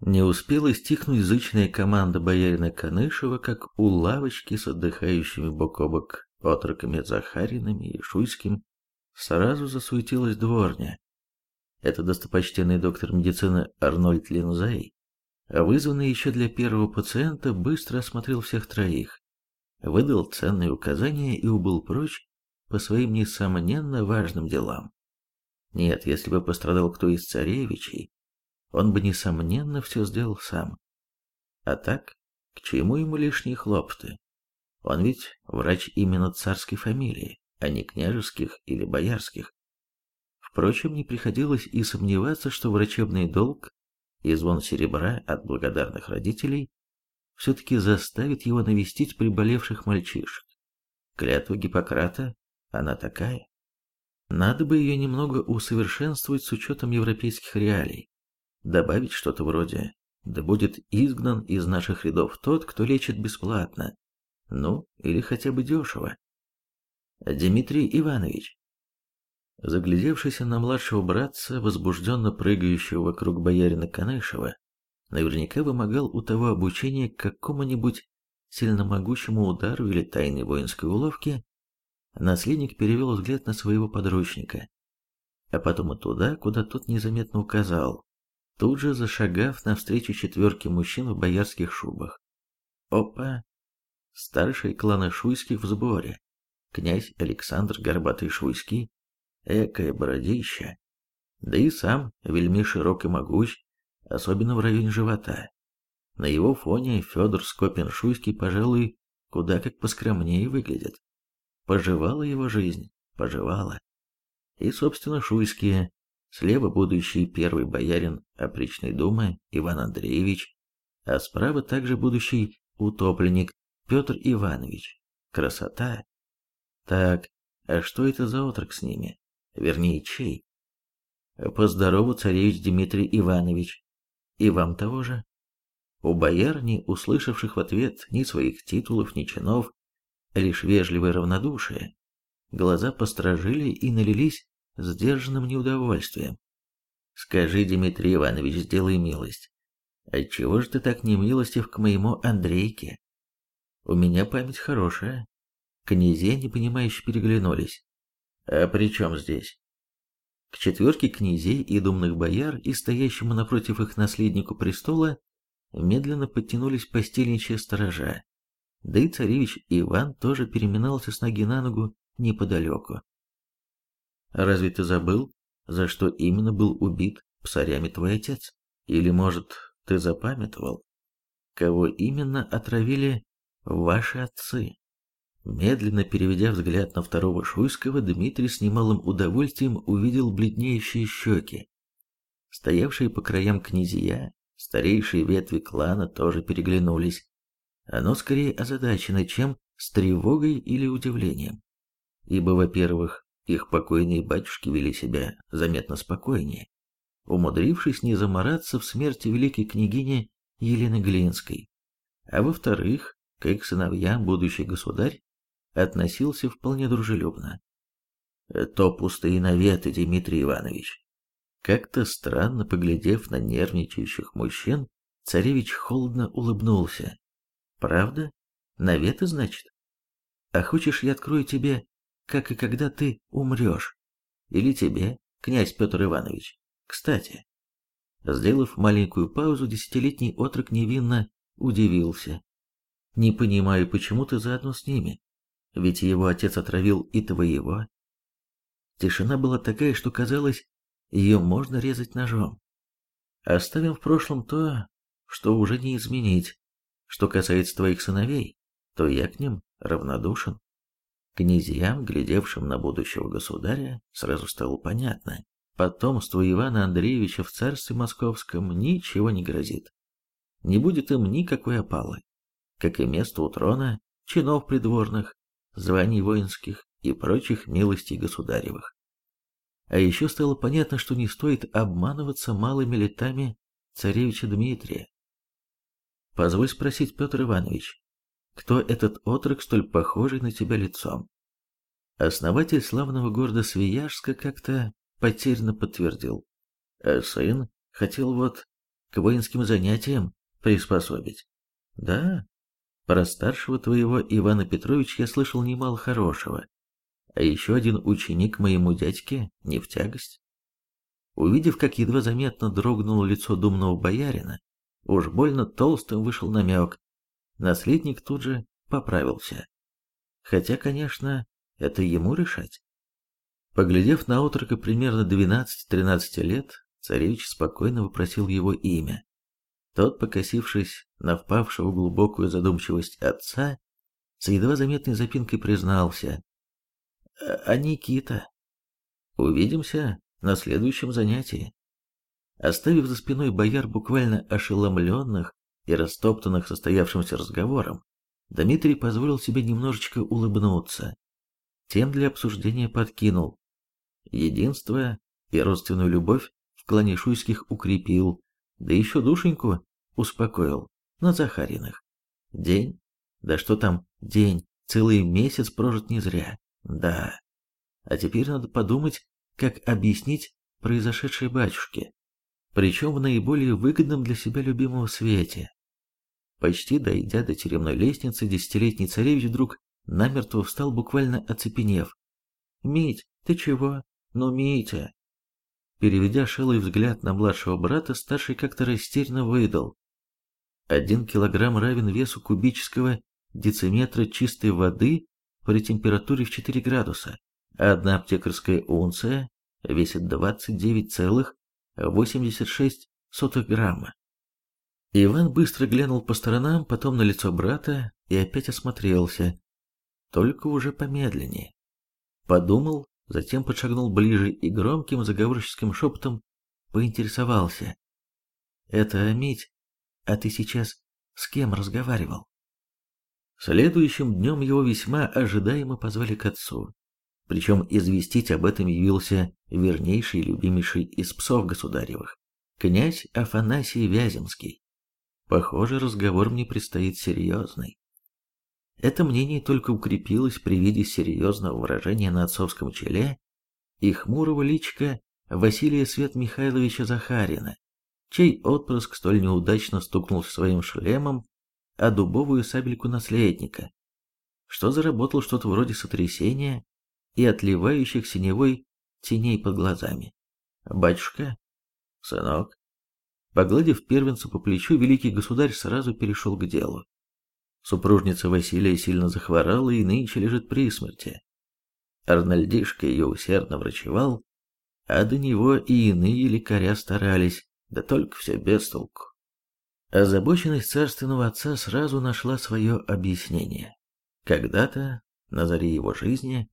Не успела стихнуть зычная команда боярина Канышева, как у лавочки с отдыхающими бок о бок отроками Захариными и Шуйским сразу засуетилась дворня. Это достопочтенный доктор медицины Арнольд Линзай, вызванный еще для первого пациента, быстро осмотрел всех троих, выдал ценные указания и убыл прочь по своим несомненно важным делам. Нет, если бы пострадал кто из царевичей, он бы, несомненно, все сделал сам. А так, к чему ему лишние хлопоты? Он ведь врач именно царской фамилии, а не княжеских или боярских. Впрочем, не приходилось и сомневаться, что врачебный долг и звон серебра от благодарных родителей все-таки заставит его навестить приболевших мальчишек. Клятва Гиппократа, она такая. Надо бы ее немного усовершенствовать с учетом европейских реалий добавить что-то вроде «Да будет изгнан из наших рядов тот, кто лечит бесплатно». Ну, или хотя бы дешево. Дмитрий Иванович. Заглядевшийся на младшего братца, возбужденно прыгающего вокруг боярина Канышева, наверняка вымогал у того обучения какому-нибудь сильномогущему удару или тайной воинской уловке, наследник перевел взгляд на своего подручника, а потом и туда, куда тот незаметно указал, тут же зашагав навстречу четверке мужчин в боярских шубах. Опа! Старший клана Шуйских в сборе. Князь Александр Горбатый Шуйский, экое бородища. Да и сам вельми широк и могуч, особенно в районе живота. На его фоне Федор Скопин-Шуйский, пожалуй, куда как поскромнее выглядит. Поживала его жизнь, поживала. И, собственно, Шуйские, Слева будущий первый боярин опричной думы Иван Андреевич, а справа также будущий утопленник Петр Иванович. Красота! Так, а что это за отрок с ними? Вернее, чей? Поздорову царевич Дмитрий Иванович. И вам того же. У бояр, не услышавших в ответ ни своих титулов, ни чинов, лишь вежливое равнодушие, глаза постражили и налились сдержанным неудовольствием. «Скажи, Дмитрий Иванович, сделай милость. Отчего же ты так не милостив к моему Андрейке? У меня память хорошая». Князья, непонимающе переглянулись. «А при чем здесь?» К четверке князей и думных бояр и стоящему напротив их наследнику престола медленно подтянулись постельничьи сторожа. Да и царевич Иван тоже переминался с ноги на ногу неподалеку. Разве ты забыл, за что именно был убит псарями твой отец? Или, может, ты запамятовал, кого именно отравили ваши отцы? Медленно переведя взгляд на второго Шуйского, Дмитрий с немалым удовольствием увидел бледнеющие щеки. Стоявшие по краям князья, старейшие ветви клана тоже переглянулись. Оно скорее озадачено, чем с тревогой или удивлением. Ибо, во-первых, их покойные батюшки вели себя заметно спокойнее, умудрившись не замораться в смерти великой княгини Елены Глинской. А во-вторых, к их сыновьям будущий государь относился вполне дружелюбно. То пустые наветы, Дмитрий Иванович. Как-то странно поглядев на нервничающих мужчин, царевич холодно улыбнулся. Правда? Наветы, значит? А хочешь, я открою тебе как и когда ты умрешь. Или тебе, князь Петр Иванович. Кстати, сделав маленькую паузу, десятилетний отрок невинно удивился. Не понимаю, почему ты заодно с ними, ведь его отец отравил и твоего. Тишина была такая, что казалось, ее можно резать ножом. Оставим в прошлом то, что уже не изменить. Что касается твоих сыновей, то я к ним равнодушен. Князьям, глядевшим на будущего государя, сразу стало понятно. Потомству Ивана Андреевича в царстве московском ничего не грозит. Не будет им никакой опалы, как и место у трона, чинов придворных, званий воинских и прочих милостей государевых. А еще стало понятно, что не стоит обманываться малыми летами царевича Дмитрия. Позволь спросить, Петр Иванович, кто этот отрок, столь похожий на тебя лицом? Основатель славного города Свияжска как-то потерянно подтвердил. А сын хотел вот... к воинским занятиям приспособить. Да, про старшего твоего Ивана Петровича я слышал немало хорошего. А еще один ученик моему дядьке не в тягость. Увидев, как едва заметно дрогнуло лицо думного боярина, уж больно толстым вышел намек. Наследник тут же поправился. Хотя, конечно, это ему решать. Поглядев на отрока примерно 12-13 лет, царевич спокойно вопросил его имя. Тот, покосившись на впавшего в глубокую задумчивость отца, с едва заметной запинкой признался. «А Никита? Увидимся на следующем занятии». Оставив за спиной бояр буквально ошеломленных и растоптанных состоявшимся разговором, Дмитрий позволил себе немножечко улыбнуться. Тем для обсуждения подкинул единство и родственную любовь в клане Шуйских укрепил, да еще душеньку успокоил на Захариных. День? Да что там день? Целый месяц прожит не зря. Да. А теперь надо подумать, как объяснить произошедшее батюшке. Причем в наиболее выгодном для себя любимого свете. Почти дойдя до тюремной лестницы, десятилетний царевич вдруг намертво встал, буквально оцепенев. «Мить, ты чего? «Ну, Митя!» Переведя шелый взгляд на младшего брата, старший как-то растерянно выдал. Один килограмм равен весу кубического дециметра чистой воды при температуре в 4 градуса, а одна аптекарская унция весит 29,86 грамма. Иван быстро глянул по сторонам, потом на лицо брата и опять осмотрелся, только уже помедленнее. Подумал затем подшагнул ближе и громким заговорческим шепотом поинтересовался. «Это Мить, а ты сейчас с кем разговаривал?» Следующим днем его весьма ожидаемо позвали к отцу. Причем известить об этом явился вернейший и любимейший из псов государевых, князь Афанасий Вяземский. Похоже, разговор мне предстоит серьезный. Это мнение только укрепилось при виде серьезного выражения на отцовском челе и хмурого личка Василия Свет Михайловича Захарина, чей отпрыск столь неудачно стукнул своим шлемом о дубовую сабельку наследника, что заработал что-то вроде сотрясения и отливающих синевой теней под глазами. «Батюшка? Сынок?» Погладив первенца по плечу, великий государь сразу перешел к делу. Супружница Василия сильно захворала и нынче лежит при смерти. Арнольдишка ее усердно врачевал, а до него и иные лекаря старались, да только все без толку. Озабоченность царственного отца сразу нашла свое объяснение. Когда-то, на заре его жизни,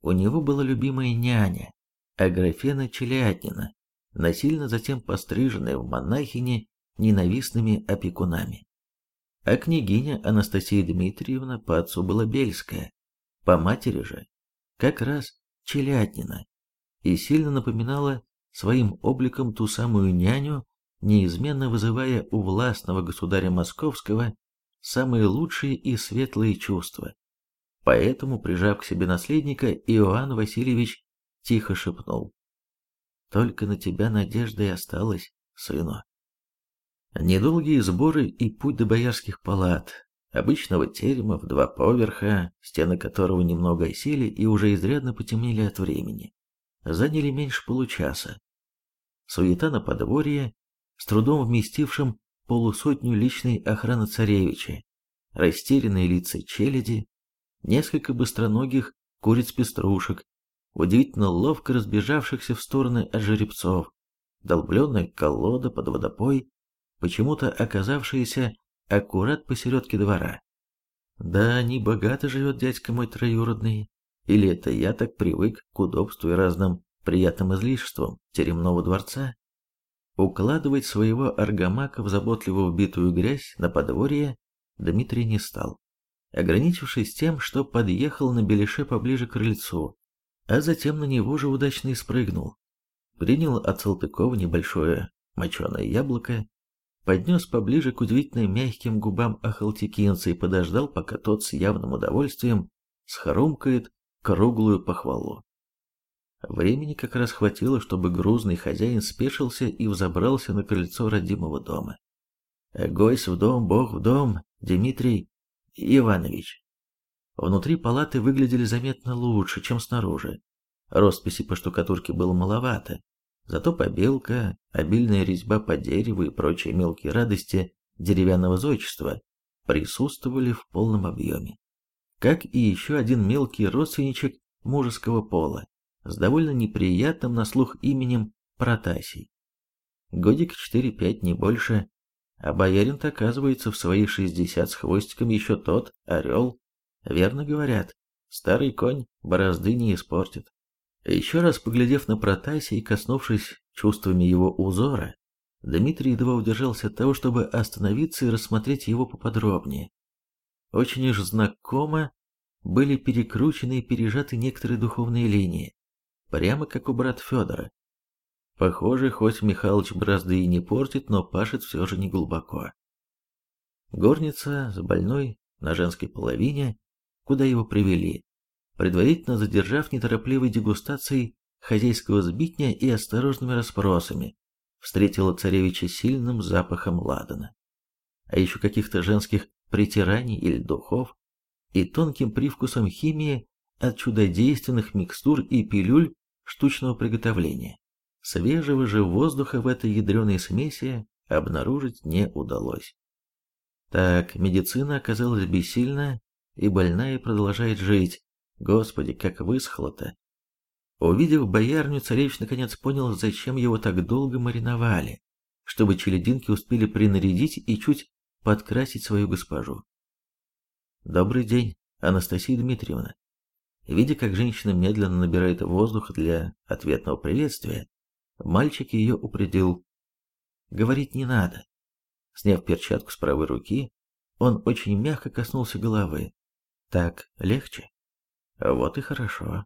у него была любимая няня, Аграфена Челяднина, насильно затем постриженная в монахини ненавистными опекунами. А княгиня Анастасия Дмитриевна по отцу была Бельская, по матери же как раз Челяднина, и сильно напоминала своим обликом ту самую няню, неизменно вызывая у властного государя московского самые лучшие и светлые чувства. Поэтому, прижав к себе наследника, Иоанн Васильевич тихо шепнул. «Только на тебя надежда и осталась, сыну». Недолгие сборы и путь до боярских палат, обычного терема в два поверха, стены которого немного осели и уже изрядно потемнели от времени, заняли меньше получаса. Суета на подворье, с трудом вместившим полусотню личной охраны царевича, растерянные лица челяди, несколько быстроногих куриц-пеструшек, удивительно ловко разбежавшихся в стороны от жеребцов, долбленная колода под водопой, почему-то оказавшиеся аккурат посередке двора. Да, не богато живет дядька мой троюродный, или это я так привык к удобству и разным приятным излишествам теремного дворца? Укладывать своего аргамака в заботливо убитую грязь на подворье Дмитрий не стал, ограничившись тем, что подъехал на беляше поближе к крыльцу, а затем на него же удачно и спрыгнул. Принял от Салтыкова небольшое моченое яблоко поднес поближе к удивительно мягким губам Ахалтекинца и подождал, пока тот с явным удовольствием схрумкает круглую похвалу. Времени как раз хватило, чтобы грузный хозяин спешился и взобрался на крыльцо родимого дома. «Гость в дом, бог в дом, Дмитрий Иванович». Внутри палаты выглядели заметно лучше, чем снаружи. Росписи по штукатурке было маловато, зато побелка, обильная резьба по дереву и прочие мелкие радости деревянного зодчества присутствовали в полном объеме. Как и еще один мелкий родственничек мужеского пола с довольно неприятным на слух именем Протасий. Годик 4-5, не больше, а боярин-то оказывается в свои 60 с хвостиком еще тот, орел. Верно говорят, старый конь борозды не испортит. Еще раз поглядев на Протасия и коснувшись чувствами его узора, Дмитрий едва удержался от того, чтобы остановиться и рассмотреть его поподробнее. Очень уж знакомо были перекручены и пережаты некоторые духовные линии, прямо как у брата Федора. Похоже, хоть Михалыч бразды и не портит, но пашет все же не глубоко. Горница с больной на женской половине, куда его привели, предварительно задержав неторопливой дегустацией хозяйского сбитня и осторожными расспросами, встретила царевича сильным запахом ладана, а еще каких-то женских притираний или духов, и тонким привкусом химии от чудодейственных микстур и пилюль штучного приготовления. Свежего же воздуха в этой ядреной смеси обнаружить не удалось. Так, медицина оказалась бессильна, и больная продолжает жить. Господи, как высохло-то. Увидев боярню, царевич наконец понял, зачем его так долго мариновали, чтобы челединки успели принарядить и чуть подкрасить свою госпожу. «Добрый день, Анастасия Дмитриевна». Видя, как женщина медленно набирает воздух для ответного приветствия, мальчик ее упредил. Говорить не надо. Сняв перчатку с правой руки, он очень мягко коснулся головы. Так легче? Вот и хорошо.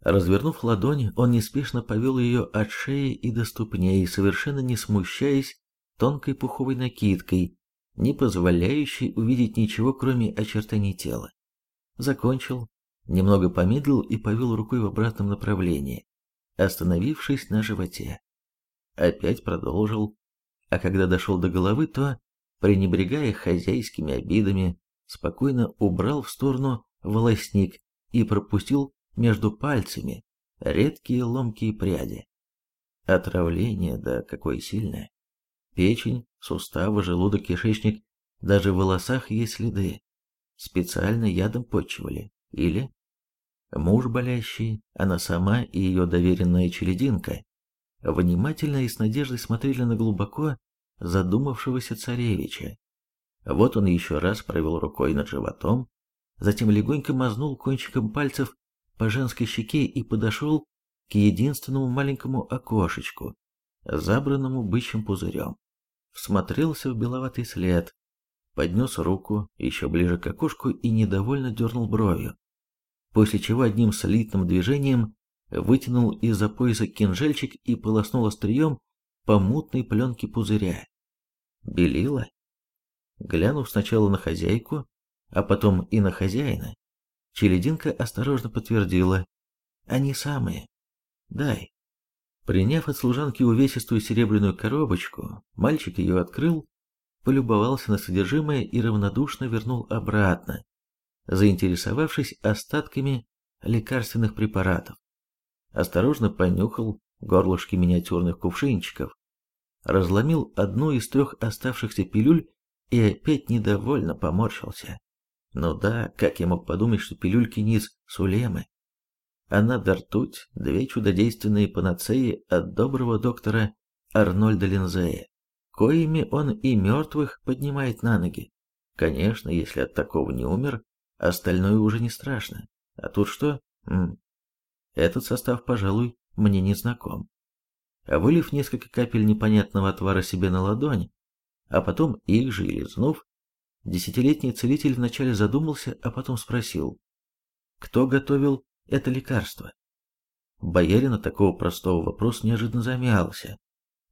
Развернув ладонь, он неспешно повел ее от шеи и до ступней, совершенно не смущаясь тонкой пуховой накидкой, не позволяющей увидеть ничего, кроме очертаний тела. Закончил, немного помедлил и повел рукой в обратном направлении, остановившись на животе. Опять продолжил, а когда дошел до головы, то, пренебрегая хозяйскими обидами, спокойно убрал в сторону волосник и пропустил между пальцами редкие ломкие пряди. Отравление, да какое сильное. Печень, суставы, желудок, кишечник, даже в волосах есть следы. Специально ядом почивали. Или муж болящий, она сама и ее доверенная челединка внимательно и с надеждой смотрели на глубоко задумавшегося царевича. Вот он еще раз провел рукой над животом, затем легонько мазнул кончиком пальцев по женской щеке и подошел к единственному маленькому окошечку, забранному бычьим пузырем. Всмотрелся в беловатый след, поднес руку еще ближе к окошку и недовольно дернул бровью, после чего одним слитным движением вытянул из-за пояса кинжальчик и полоснул острием по мутной пленке пузыря. Белила. Глянув сначала на хозяйку, а потом и на хозяина, Челединка осторожно подтвердила. Они самые. Дай. Приняв от служанки увесистую серебряную коробочку, мальчик ее открыл, полюбовался на содержимое и равнодушно вернул обратно, заинтересовавшись остатками лекарственных препаратов. Осторожно понюхал горлышки миниатюрных кувшинчиков, разломил одну из трех оставшихся пилюль и опять недовольно поморщился. Ну да, как я мог подумать, что пилюльки низ Сулемы. Она да ртуть, две чудодейственные панацеи от доброго доктора Арнольда Линзея, коими он и мертвых поднимает на ноги. Конечно, если от такого не умер, остальное уже не страшно. А тут что? М -м. Этот состав, пожалуй, мне не знаком. А вылив несколько капель непонятного отвара себе на ладонь, а потом их же и лизнув, Десятилетний целитель вначале задумался, а потом спросил, кто готовил это лекарство. Боярин от такого простого вопроса неожиданно замялся,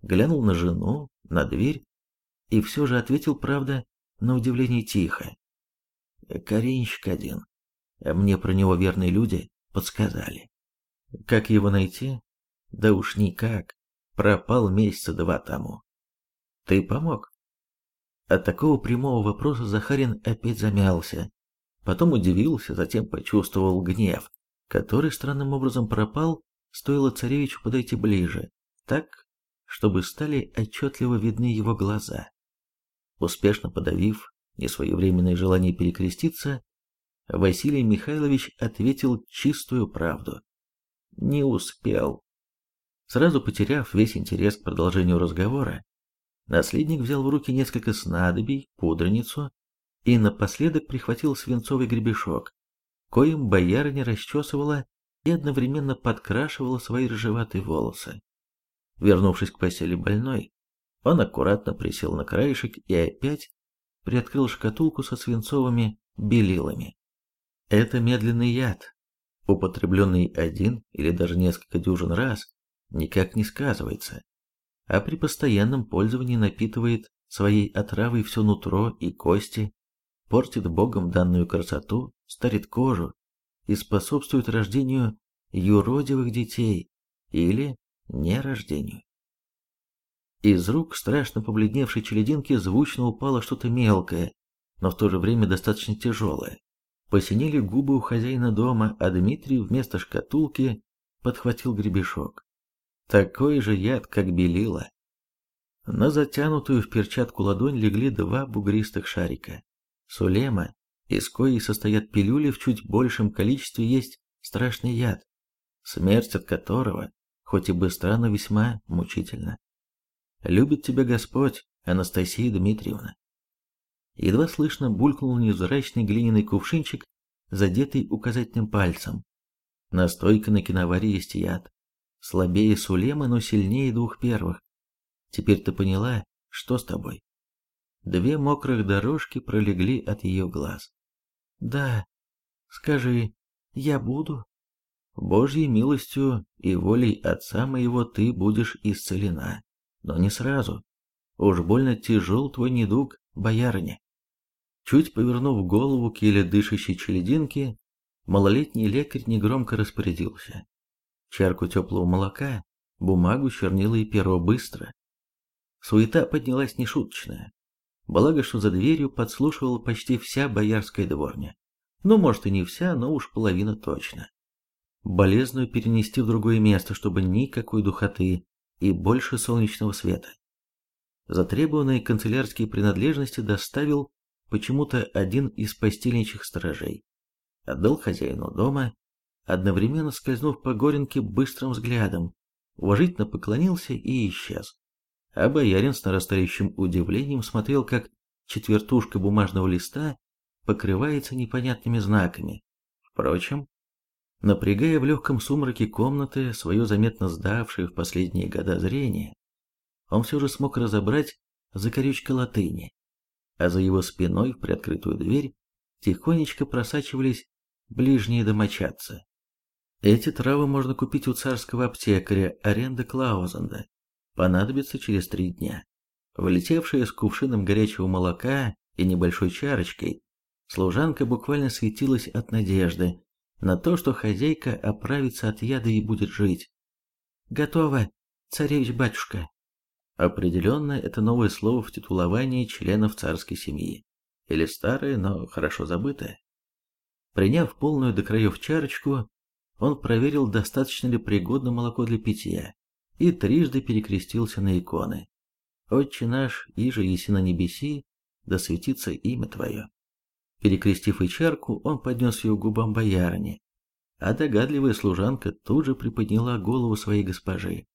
глянул на жену, на дверь и все же ответил, правда, на удивление тихо. Коренщик один. Мне про него верные люди подсказали. Как его найти? Да уж никак. Пропал месяца два тому. Ты помог? От такого прямого вопроса Захарин опять замялся. Потом удивился, затем почувствовал гнев, который странным образом пропал, стоило царевичу подойти ближе, так, чтобы стали отчетливо видны его глаза. Успешно подавив несвоевременное желание перекреститься, Василий Михайлович ответил чистую правду. Не успел. Сразу потеряв весь интерес к продолжению разговора, наследник взял в руки несколько снадобий, пудреницу и напоследок прихватил свинцовый гребешок, коим боярыня расчесывала и одновременно подкрашивала свои рыжеватые волосы. Вернувшись к постели больной, он аккуратно присел на краешек и опять приоткрыл шкатулку со свинцовыми белилами. Это медленный яд, употребленный один или даже несколько дюжин раз, никак не сказывается, а при постоянном пользовании напитывает своей отравой все нутро и кости, портит богом данную красоту, старит кожу и способствует рождению юродивых детей или нерождению. Из рук страшно побледневшей челединки звучно упало что-то мелкое, но в то же время достаточно тяжелое. Посинели губы у хозяина дома, а Дмитрий вместо шкатулки подхватил гребешок. Такой же яд, как белила. На затянутую в перчатку ладонь легли два бугристых шарика. Сулема, из коей состоят пилюли в чуть большем количестве, есть страшный яд, смерть от которого, хоть и быстра, но весьма мучительна. Любит тебя Господь, Анастасия Дмитриевна. Едва слышно булькнул невзрачный глиняный кувшинчик, задетый указательным пальцем. Настойка на киноваре есть яд. Слабее Сулемы, но сильнее двух первых. Теперь ты поняла, что с тобой? Две мокрых дорожки пролегли от ее глаз. Да, скажи, я буду? Божьей милостью и волей Отца моего ты будешь исцелена но не сразу. Уж больно тяжел твой недуг, боярыня. Чуть повернув голову к еле дышащей челединке, малолетний лекарь негромко распорядился. Чарку теплого молока, бумагу, чернила и перо быстро. Суета поднялась нешуточная. Благо, что за дверью подслушивала почти вся боярская дворня. Ну, может и не вся, но уж половина точно. Болезную перенести в другое место, чтобы никакой духоты, и больше солнечного света. Затребованные канцелярские принадлежности доставил почему-то один из постельничьих сторожей. Отдал хозяину дома, одновременно скользнув по горенке быстрым взглядом, уважительно поклонился и исчез. А боярин с нарастающим удивлением смотрел, как четвертушка бумажного листа покрывается непонятными знаками. Впрочем, напрягая в легком сумраке комнаты свое заметно сдавшее в последние года зрение, он все же смог разобрать закорючка латыни, а за его спиной в приоткрытую дверь тихонечко просачивались ближние домочадцы. Эти травы можно купить у царского аптекаря аренда Клаузенда. Понадобится через три дня. Влетевшая с кувшином горячего молока и небольшой чарочкой, служанка буквально светилась от надежды, на то, что хозяйка оправится от яда и будет жить. «Готово, царевич-батюшка». Определенно, это новое слово в титуловании членов царской семьи. Или старое, но хорошо забытое. Приняв полную до краев чарочку, он проверил, достаточно ли пригодно молоко для питья, и трижды перекрестился на иконы. «Отче наш, иже еси на небеси, да светится имя Твое». Перекрестив и чарку, он поднес ее губам боярни, а догадливая служанка тут же приподняла голову своей госпожи.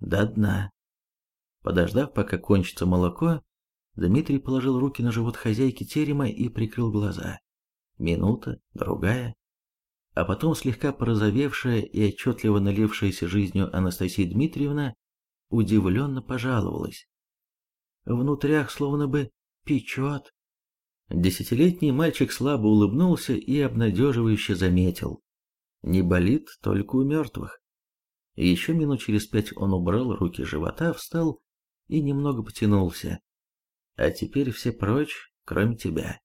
До дна. Подождав, пока кончится молоко, Дмитрий положил руки на живот хозяйки терема и прикрыл глаза. Минута, другая. А потом слегка порозовевшая и отчетливо налившаяся жизнью Анастасия Дмитриевна удивленно пожаловалась. Внутрях словно бы печет. Десятилетний мальчик слабо улыбнулся и обнадеживающе заметил. Не болит только у мертвых. Еще минут через пять он убрал руки живота, встал и немного потянулся. А теперь все прочь, кроме тебя.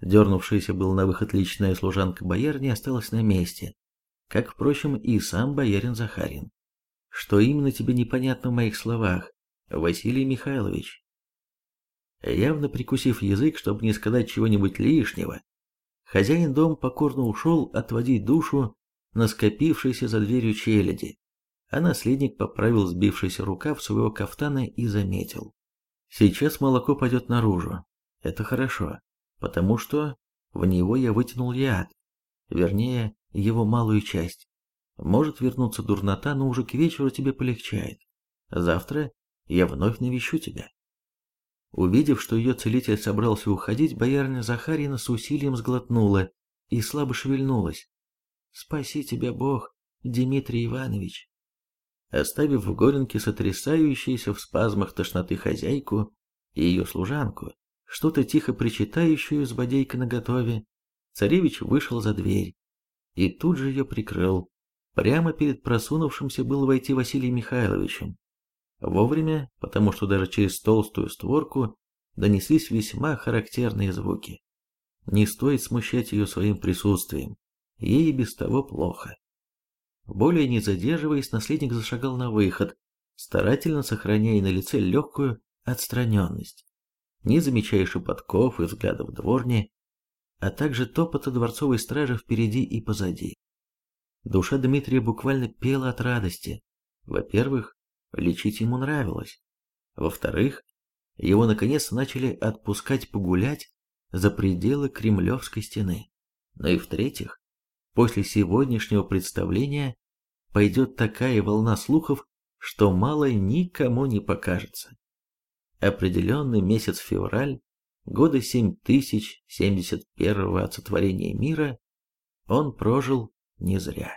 Дернувшаяся был на выход личная служанка боярни осталась на месте. как, впрочем, и сам боярин Захарин. Что именно тебе непонятно в моих словах, Василий Михайлович? Явно прикусив язык, чтобы не сказать чего-нибудь лишнего, хозяин дом покорно ушел отводить душу на скопившейся за дверью челяди, а наследник поправил сбившийся рукав своего кафтана и заметил. Сейчас молоко пойдет наружу. Это хорошо, потому что в него я вытянул яд, вернее, его малую часть. Может вернуться дурнота, но уже к вечеру тебе полегчает. Завтра я вновь навещу тебя. Увидев, что ее целитель собрался уходить, боярня Захарина с усилием сглотнула и слабо шевельнулась. «Спаси тебя Бог, Дмитрий Иванович!» Оставив в горенке сотрясающуюся в спазмах тошноты хозяйку и ее служанку, что-то тихо причитающую с бодейкой наготове, царевич вышел за дверь и тут же ее прикрыл. Прямо перед просунувшимся был войти Василием Михайловичем. Вовремя, потому что даже через толстую створку донеслись весьма характерные звуки. Не стоит смущать ее своим присутствием, ей и без того плохо. Более не задерживаясь, наследник зашагал на выход, старательно сохраняя на лице легкую отстраненность, не замечая шепотков и взглядов дворни, а также топота дворцовой стражи впереди и позади. Душа Дмитрия буквально пела от радости. Во-первых, лечить ему нравилось. Во-вторых, его наконец начали отпускать погулять за пределы Кремлевской стены. Но и в-третьих, после сегодняшнего представления пойдет такая волна слухов, что мало никому не покажется. Определенный месяц февраль года 7071 от сотворения мира он прожил не зря.